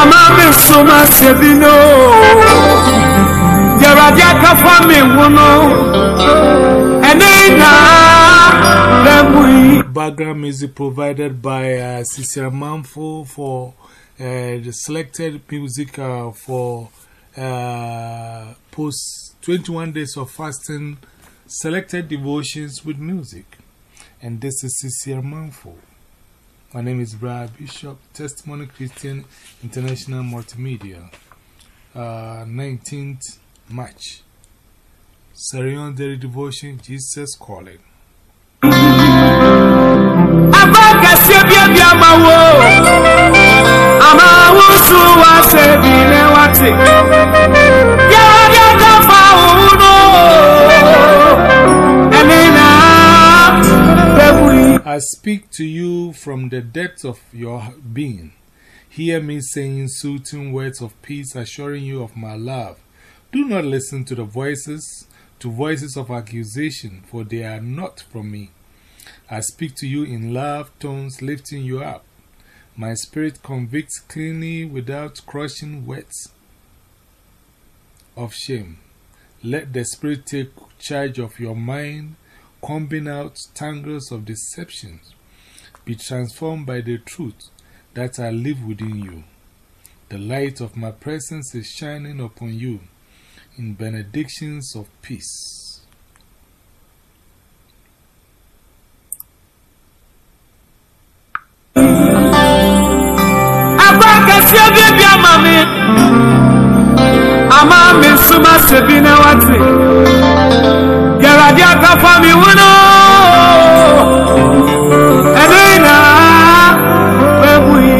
ama me Background music provided by uh, Cicero Manfo for uh, the selected music uh, for uh, post 21 days of fasting, selected devotions with music. And this is Cicero Manfo. My name is Brad Bishop, Testimony Christian International Multimedia. Uh, 19th March. Sarah Young Daily Devotion, Jesus Calling. I speak to you from the depths of your being. Hear me saying soothing words of peace, assuring you of my love. Do not listen to the voices, to voices of accusation, for they are not from me. I speak to you in love tones, lifting you up. My spirit convicts cleanly without crushing words of shame. Let the Spirit take charge of your mind, combing out tangles of deception. Be transformed by the truth that I live within you. The light of my presence is shining upon you in benedictions of peace. Me ama me so masɛ bi ne wate deɛ awurade aka fa me ho no ɛne nyinaa bɛmu yi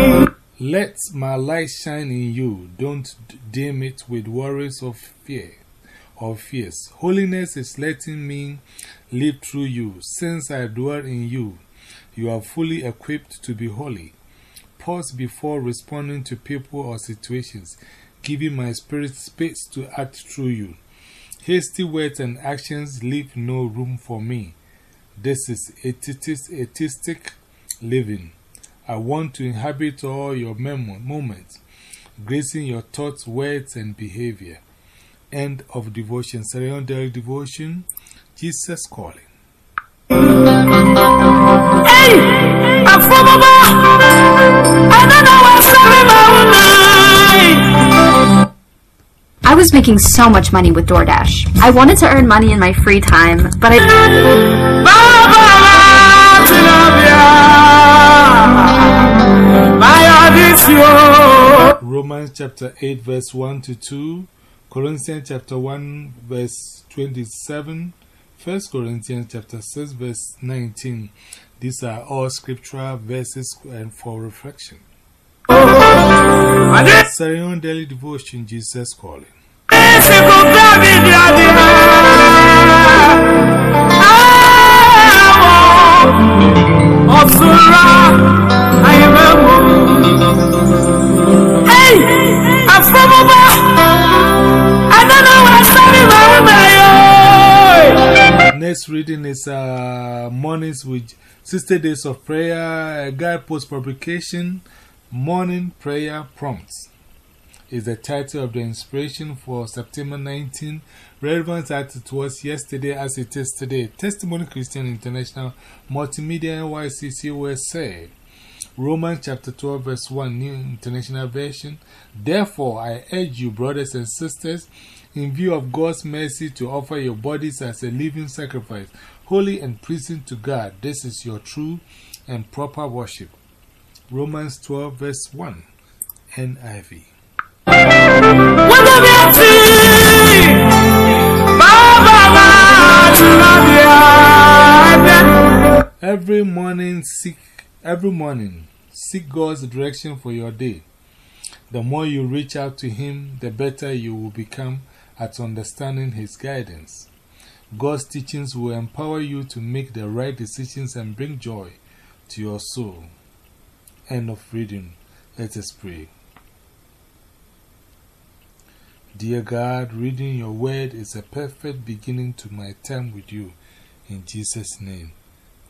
Let my light shine in you. Don't dim it with worries of fear or fears. Holiness is letting me live through you. Since I dwell in you, you are fully equipped to be holy. Pause before responding to people or situations, giving my spirit space to act through you. Hasty words and actions leave no room for me. This is atheistic living. I want to inhabit all your moments, gracing your thoughts, words, and behavior. End of devotion. Daily Devotion. Jesus calling. Hey, ẹnana wa sẹbi ma I was making so much money with DoorDash. I wanted to earn money in my free time, but I. Bàbá tilapia, báyọ̀ bí sí o. Romans chapter 8, verse 1 to 2. Corinthians chapter 1, verse 27. 1 Corinthians chapter 6, verse 19. These are all scriptural verses and for reflection. Oh. Adé Daily Devotion, Jesus calling. Next reading is uh, Mornings with 60 Days of Prayer, a guide post publication, Morning Prayer Prompts. Is the title of the inspiration for September 19, relevant as it was yesterday as it is today. Testimony Christian International Multimedia NYCC USA. Romans chapter 12, verse 1, New International Version. Therefore, I urge you, brothers and sisters, in view of God's mercy, to offer your bodies as a living sacrifice, holy and pleasing to God. This is your true and proper worship. Romans 12, verse 1, NIV. Every morning, seek, every morning, seek God's direction for your day. The more you reach out to Him, the better you will become at understanding His guidance. God's teachings will empower you to make the right decisions and bring joy to your soul. End of reading. Let us pray. Dear God, reading your word is a perfect beginning to my time with you. In Jesus' name,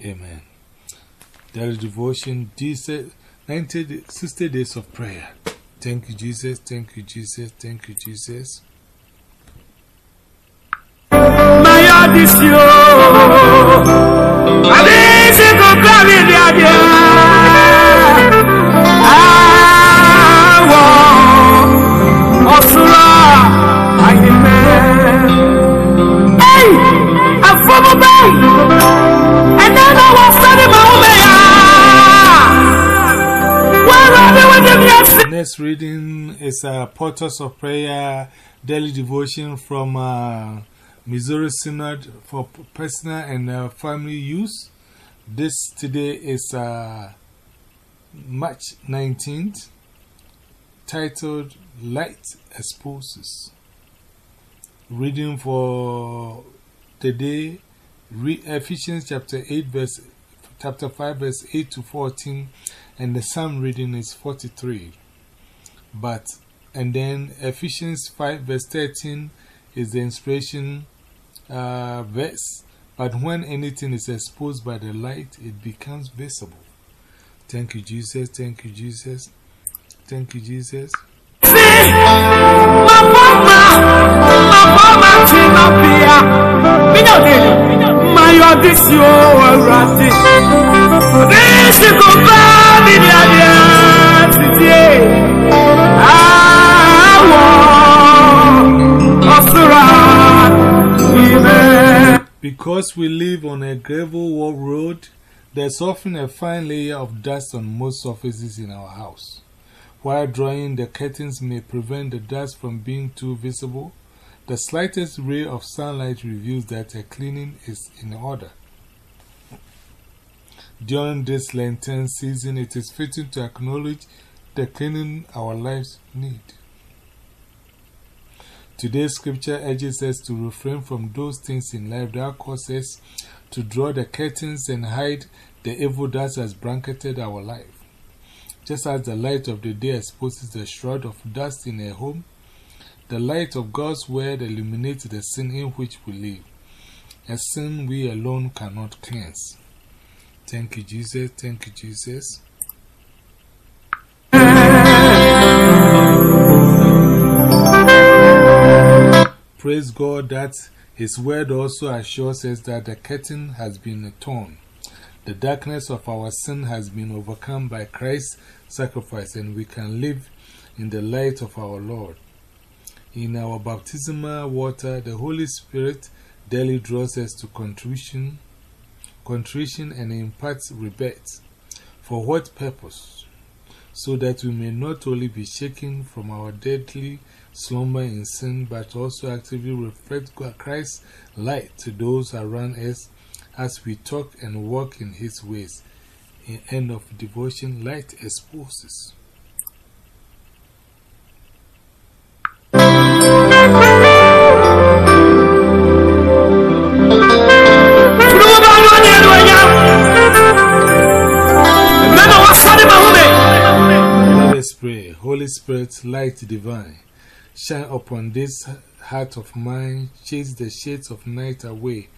amen. Daily devotion, Jesus, 90, 60 days of prayer. Thank you, Jesus. Thank you, Jesus. Thank you, Jesus. My Reading is a Portals of Prayer Daily Devotion from uh, Missouri Synod for personal and uh, family use. This today is uh, March 19th, titled Light Exposes. Reading for today, re Ephesians chapter 8, verse, chapter 5, verse 8 to 14, and the Psalm reading is 43. But, and then Ephesians 5, verse 13 is the inspiration uh, verse. But when anything is exposed by the light, it becomes visible. Thank you, Jesus. Thank you, Jesus. Thank you, Jesus. Because we live on a gravel road, there's often a fine layer of dust on most surfaces in our house. While drawing the curtains may prevent the dust from being too visible, the slightest ray of sunlight reveals that a cleaning is in order. During this Lenten season, it is fitting to acknowledge the cleaning our lives need. Today's scripture urges us to refrain from those things in life that cause us to draw the curtains and hide the evil that has blanketed our life. Just as the light of the day exposes the shroud of dust in a home, the light of God's word illuminates the sin in which we live, a sin we alone cannot cleanse. Thank you, Jesus. Thank you, Jesus. Praise God that His word also assures us that the curtain has been torn. The darkness of our sin has been overcome by Christ's sacrifice, and we can live in the light of our Lord. In our baptismal water, the Holy Spirit daily draws us to contrition, contrition and imparts rebirth. For what purpose? So that we may not only be shaken from our deadly slumber in sin, but also actively reflect Christ's light to those around us as we talk and walk in His ways. In end of devotion, light exposes. Let us pray. Holy Spirit, light divine, shine upon this heart of mine, chase the shades of night away,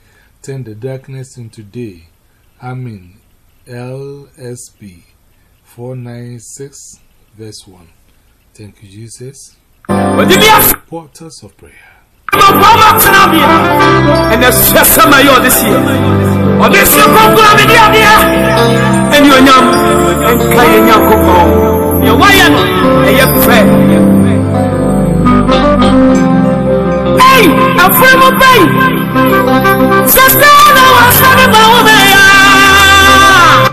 turn the darkness into day. Amen. LSB 496, verse 1. Thank you, Jesus. Portals of prayer. And just some of this year. You're Wayan, and you're fair. Hey, a friend of pain. Sister, I was studying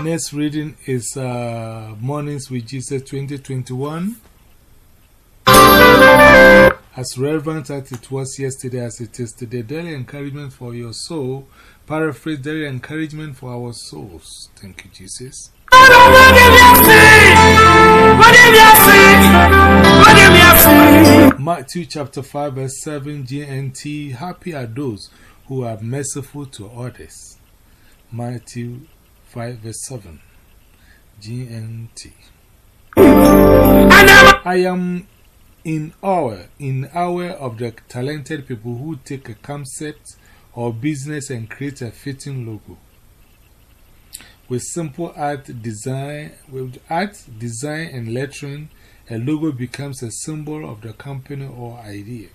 my Next reading is uh, Mornings with Jesus 2021. As relevant as it was yesterday as it is today, daily encouragement for your soul. Paraphrase daily encouragement for our souls. Thank you, Jesus. Matthew chapter 5, verse 7 GNT Happy are those who are merciful to others. Matthew 5, verse 7 GNT. I am in awe, in awe of the talented people who take a concept or business and create a fitting logo. With simple art design, with art, design, and lettering, a logo becomes a symbol of the company or idea.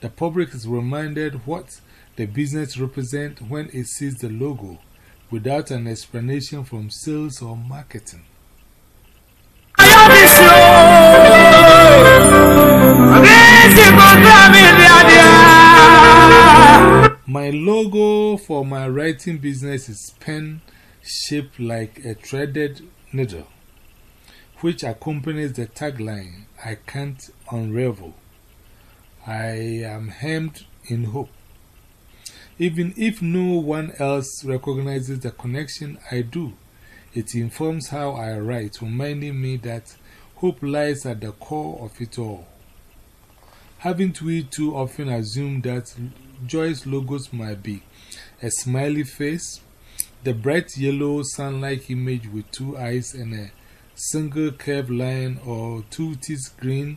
The public is reminded what the business represents when it sees the logo without an explanation from sales or marketing. My logo for my writing business is pen shaped like a threaded needle, which accompanies the tagline I can't unravel. I am hemmed in hope. Even if no one else recognizes the connection, I do. It informs how I write, reminding me that hope lies at the core of it all. Haven't we too often assumed that Joy's logos might be a smiley face, the bright yellow sun-like image with two eyes and a single curved line, or two teeth green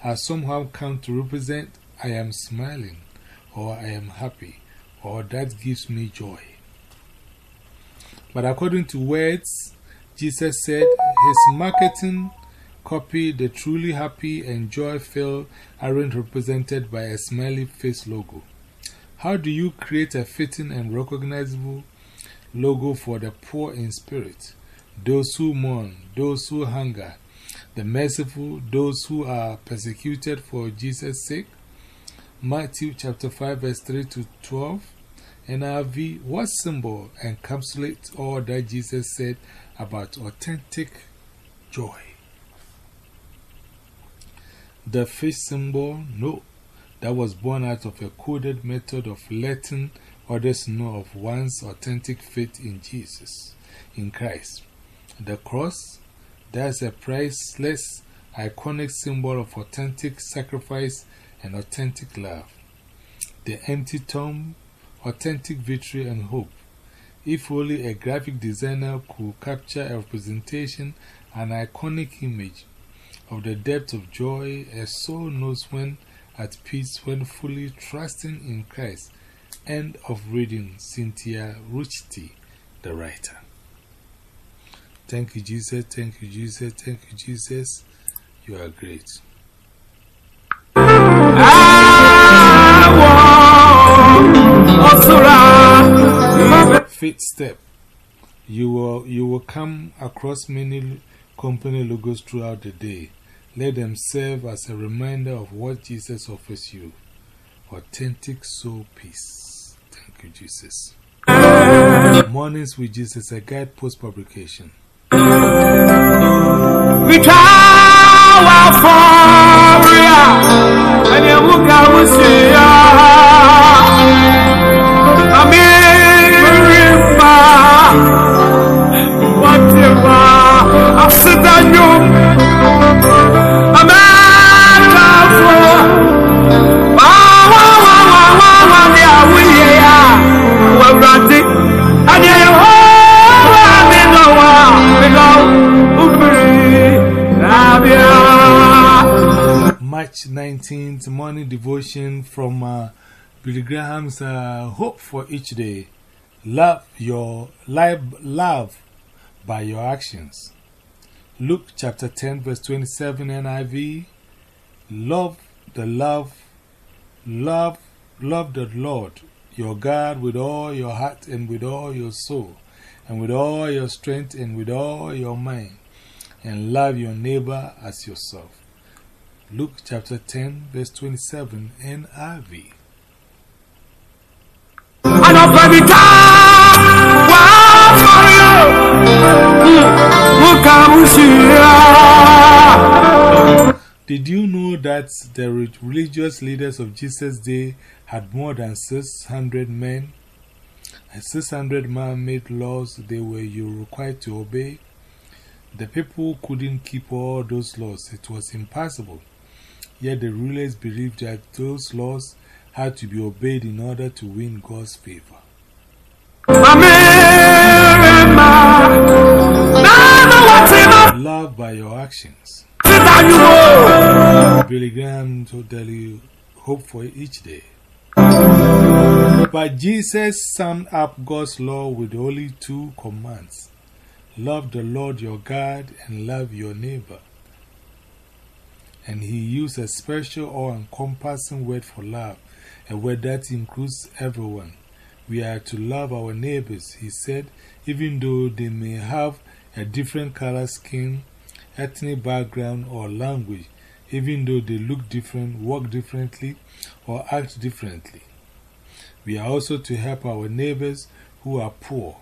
has somehow come to represent I am smiling, or I am happy, or that gives me joy. But according to words, Jesus said his marketing copy, the truly happy and joy filled, aren't represented by a smiley face logo. How do you create a fitting and recognizable logo for the poor in spirit, those who mourn, those who hunger, the merciful, those who are persecuted for Jesus' sake? Matthew chapter 5, verse 3 to 12. NRV, what symbol encapsulates all that Jesus said about authentic joy? The fish symbol? No. That was born out of a coded method of letting others know of one's authentic faith in Jesus, in Christ. The cross? That's a priceless, iconic symbol of authentic sacrifice and authentic love. The empty tomb? Authentic victory and hope. If only a graphic designer could capture a representation, an iconic image of the depth of joy a soul knows when at peace when fully trusting in Christ. End of reading Cynthia Ruchti, the writer. Thank you, Jesus. Thank you, Jesus. Thank you, Jesus. You are great. Fifth step. You will, you will come across many company logos throughout the day. Let them serve as a reminder of what Jesus offers you authentic soul peace. You, Jesus. Mornings with Jesus, a guide post publication. March 19th morning devotion from uh, Billy Graham's uh, Hope for Each Day. Love your life, love by your actions. Luke chapter 10, verse 27 NIV. Love the love, love, love the Lord your God with all your heart and with all your soul, and with all your strength and with all your mind, and love your neighbor as yourself. Luke chapter 10, verse 27 NIV. Did you know that the religious leaders of Jesus' day had more than 600 men? And 600 man made laws they were required to obey. The people couldn't keep all those laws, it was impossible. Yet the rulers believed that those laws had to be obeyed in order to win God's favor. Love by your actions. Billy Graham you hope for each day. But Jesus summed up God's law with only two commands love the Lord your God and love your neighbor. And he used a special or encompassing word for love, a word that includes everyone. We are to love our neighbors, he said, even though they may have a different color skin, ethnic background, or language, even though they look different, walk differently, or act differently. We are also to help our neighbors who are poor.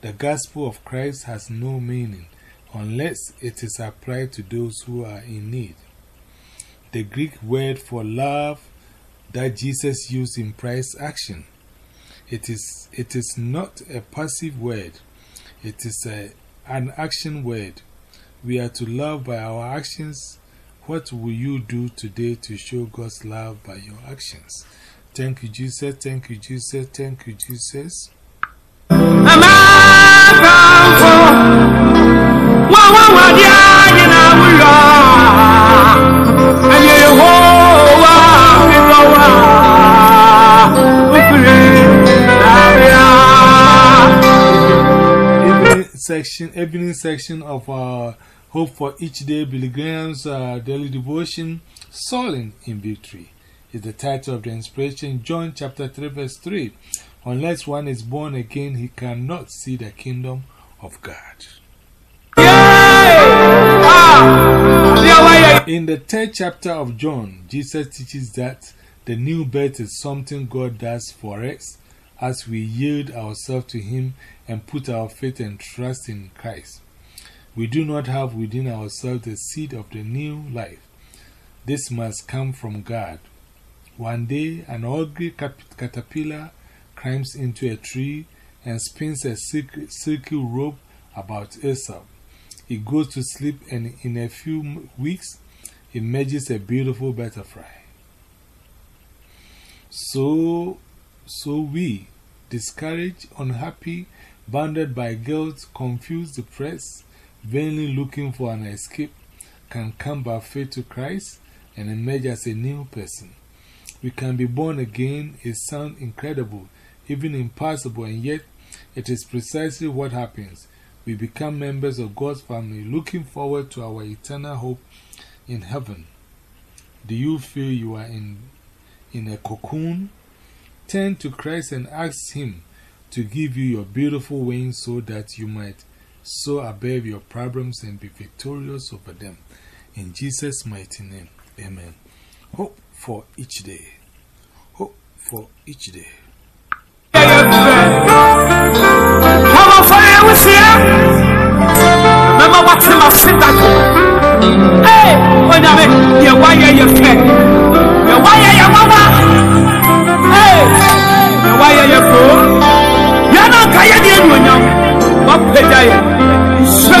The gospel of Christ has no meaning unless it is applied to those who are in need. The Greek word for love that Jesus used implies action. It is, it is not a passive word, it is a, an action word. We are to love by our actions. What will you do today to show God's love by your actions? Thank you, Jesus. Thank you, Jesus. Thank you, Jesus. Section, evening section of our Hope for Each Day Billy Graham's uh, daily devotion, Soaring in Victory, is the title of the inspiration, John chapter 3, verse 3. Unless one is born again, he cannot see the kingdom of God. In the third chapter of John, Jesus teaches that the new birth is something God does for us as we yield ourselves to Him and put our faith and trust in Christ. We do not have within ourselves the seed of the new life. This must come from God. One day, an ugly caterpillar climbs into a tree and spins a silky rope about itself. It goes to sleep, and in a few weeks, emerges a beautiful butterfly. So, so we, discouraged, unhappy, bounded by guilt, confused, depressed, vainly looking for an escape, can come by faith to Christ and emerge as a new person. We can be born again. It sounds incredible, even impossible, and yet it is precisely what happens. We become members of God's family, looking forward to our eternal hope in heaven. Do you feel you are in, in a cocoon? Turn to Christ and ask Him to give you your beautiful wings so that you might soar above your problems and be victorious over them. In Jesus' mighty name, Amen. Hope for each day. Hope for each day. Remember sin that Hey, yeah, why are you fair? Yeah, why are you mama? Hey, yeah, why are you fool? Yeah, no, can you do it? What pay I? Show